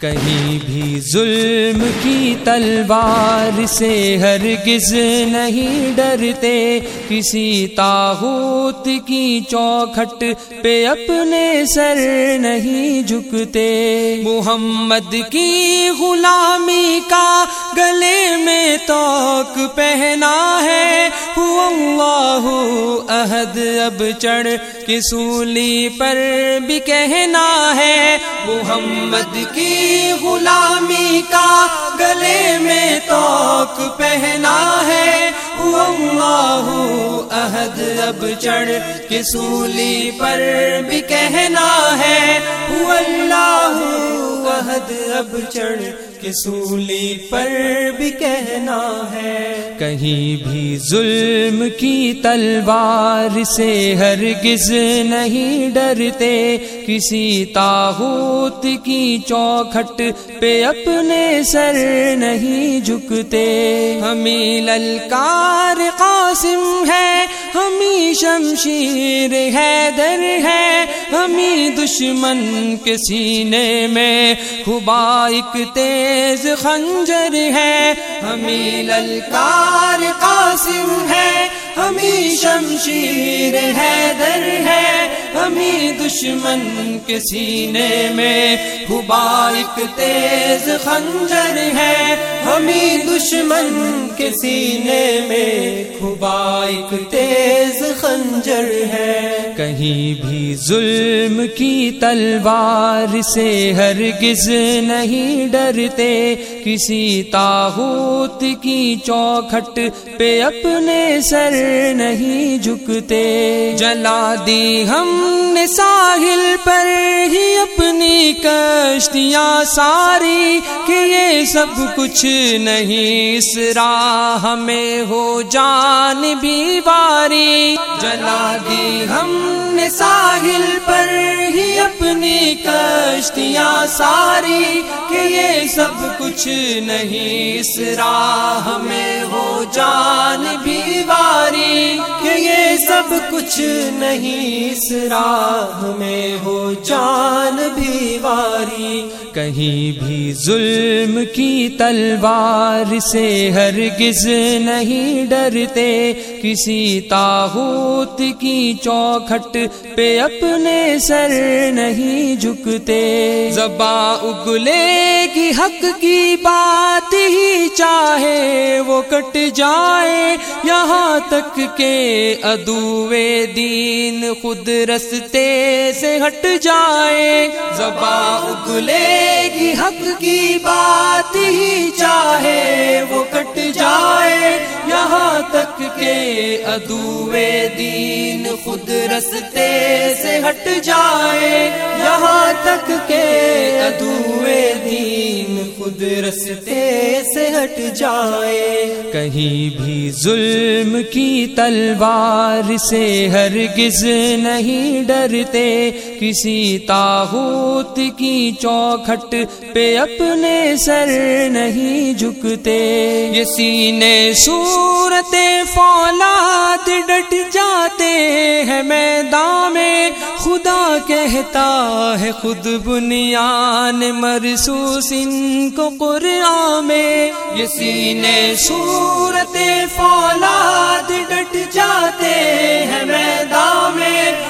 کہیں بھی ظلم کی تلوار سے ہرگز نہیں ڈرتے۔ کسی تاحوت کی چوکھٹ پہ اپنے سر نہیں جھکتے۔ محمد کی غلامی کا گلے میں توک پہنا ہے۔ اللہ عہد اب چڑھ کسولی پر بھی کہنا ہے۔ محمد کی غلامی کا گلے میں توک پہنا ہے۔ اللہ عہد اب چڑھ کے سولی پر بھی کہنا ہے۔ اللہ عہد اب چڑھ کے سولی پر بھی کہنا ہے۔ کہیں بھی ظلم کی تلوار سے ہرگز نہیں ڈرتے۔ کسی تاحوت کی چوکھٹ پہ اپنے سر نہیں جھکتے۔ ہمیں للکار قاسم ہے، ہمیں شمشیر حیدر ہے، ہمیں دشمن کے سینے میں خبا ایک تیز خنجر ہے۔ ہمیں للکار قاسم ہے، ہمیں شمشیر حیدر ہے۔ ہمیں دشمن کے سینے میں خبا ایک تیز خنجر ہے۔ ہمیں دشمن کے سینے میں خبا ایک تیز خنجر ہے۔ کہیں بھی ظلم کی تلوار سے ہرگز نہیں ڈرتے۔ کسی تاحوت کی چوکھٹ پہ اپنے سر نہیں جھکتے۔ جلا دی ہم نے ساحل پر ہی اپنی کشتیاں ساری کہ یہ سب کچھ نہیں اس راہ ہمیں ہو جان بھی باری۔ جلا دی ہم نے ساحل پر ہی اپنی کشتیاں ساری کہ یہ سب کچھ نہیں اس راہ میں ہو جان بھی باری کہ یہ سب کچھ نہیں اس راہ میں ہو جان بھی واری کہیں بھی ظلم کی تلوار سے ہرگز نہیں ڈرتے کسی تاحوت کی چوکھٹ پہ اپنے سر نہیں جھکتے۔ زبا اگلے کی حق کی بات چاہے وہ کٹ جائے یہاں تک کہ ادوے دین خود رستے سے ہٹ جائے۔ زبا اگلے کی حق کی بات ہی چاہے وہ کٹ جائے۔ یہاں تک کہ ادوے دین خود رستے سے ہٹ جائے۔ یہاں تک کہ ادوے دین خود رستے سے ہٹ جائے۔ کہیں بھی ظلم کی تلوار سے ہرگز نہیں ڈرتے۔ کسی تاحوت کی چوکھٹ پہ اپنے سر نہیں جھکتے۔ یہ سینے صورت فولاد ڈٹ جاتے ہیں۔ میدان میں خدا کہتا ہے، خود بنیان مرسوس ان کو قرآن میں یہ سینے صورت فولاد ڈٹ جاتے ہیں میدان میں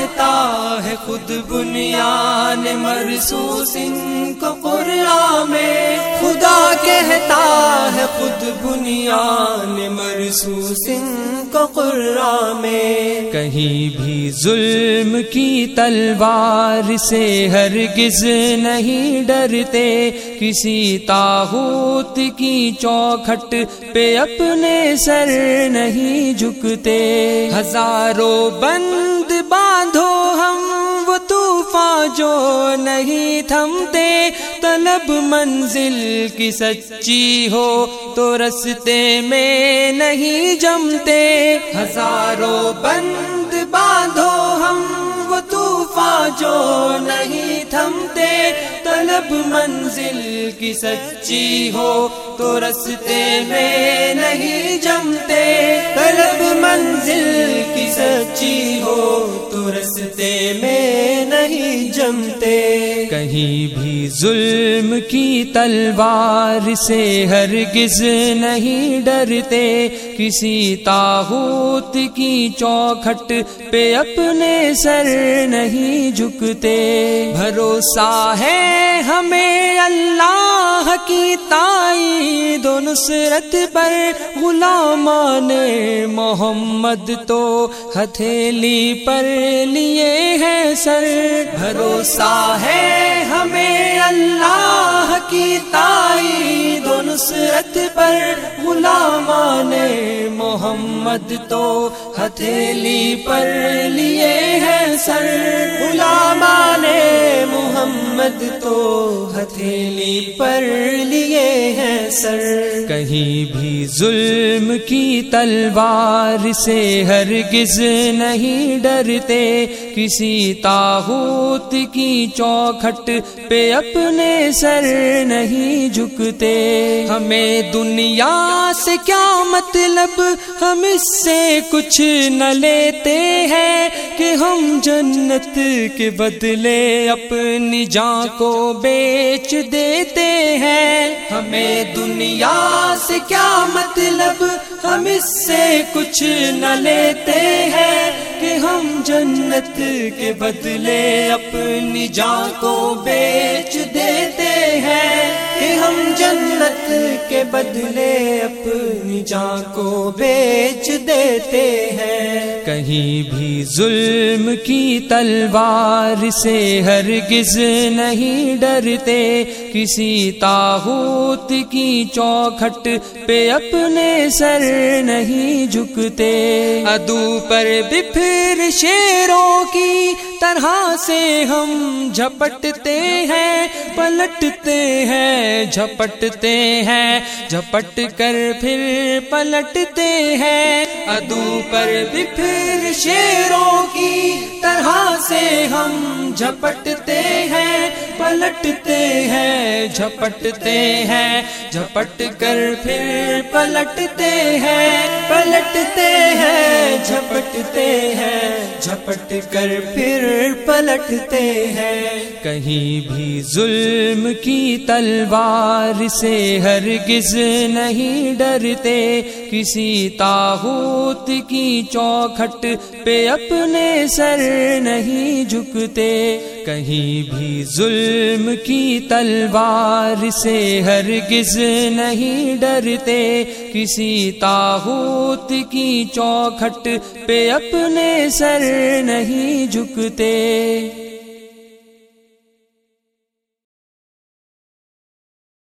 کہتا ہے خود بنیان مرسوس ان کو قرآن میں۔ خدا کہتا ہے خود بنیان مرسوس ان کو قرآن میں۔ کہیں بھی ظلم کی تلوار سے ہرگز نہیں ڈرتے۔ کسی تاحوت کی چوکھٹ پہ اپنے سر نہیں جھکتے۔ ہزاروں بند باندھو ہم، وہ طوفان جو نہیں تھمتے۔ طلب منزل کی سچی ہو تو رستے میں نہیں جمتے۔ ہزاروں بند باندھو ہم، وہ طوفان جو نہیں طلب منزل کی سچی ہو تو رستے میں نہیں جمتے۔ طلب منزل کی سچی ہو تو رستے میں نہیں جمتے۔ کہیں بھی ظلم کی تلوار سے ہرگز نہیں ڈرتے۔ کسی تاحوت کی چوکھٹ پہ اپنے سر نہیں جھکتے۔ بھروسہ ہے ہمیں اللہ کی تائی دو نصرت پر۔ غلامان محمد تو ہتھیلی پر لیے ہیں سر۔ بھروسہ ہے ہمیں اللہ کی تائی نصرت پر غلامان محمد تو ہتھیلی پر لیے ہیں سر۔ غلامان محمد تو ہتھیلی پر لیے ہیں سر۔ کہیں بھی ظلم کی تلوار سے ہرگز نہیں ڈرتے۔ کسی تاحوت کی چوکھٹ پہ اپنے سر نہیں جھکتے۔ ہمیں دنیا سے کیا مطلب؟ ہم اس سے کچھ نہ لیتے ہیں کہ ہم جنت کے بدلے اپنی جان کو بیچ دیتے ہیں۔ ہمیں دنیا سے کیا مطلب؟ ہم اس سے کچھ نہ لیتے ہیں کہ ہم جنت کے بدلے اپنی جان کو بیچ دیتے ہیں کہ ہم جنت کے بدلے اپنی جان کو بیچ دیتے ہیں۔ کہیں بھی ظلم کی تلوار سے ہرگز نہیں ڈرتے۔ کسی تاحوت کی چوکھٹ پہ اپنے سر نہیں جھکتے۔ ادو پر بفر شیروں کی طرح سے ہم جھپٹتے ہیں، پلٹتے ہیں، جھپٹتے ہیں۔ جھپٹ کر پھر پلٹتے ہیں۔ ادو پر بفر شیروں کی طرح سے ہم جھپٹتے ہیں۔ پلٹتے ہیں، جھپٹتے ہیں۔ جھپٹ کر پھر پلٹتے ہیں۔ پلٹتے ہیں، جھپٹتے ہیں۔ جھپٹ کر پھر پلٹتے ہیں۔ کہیں بھی ظلم کی تلوار سے ہرگز نہیں ڈرتے۔ کسی تاحوت کی چوکھٹ پہ اپنے سر نہیں جھکتے۔ کہیں بھی ظلم کی تلوار سے ہرگز نہیں ڈرتے۔ کسی تاحوت کی چوکھٹ پہ اپنے سر نہیں جھکتے۔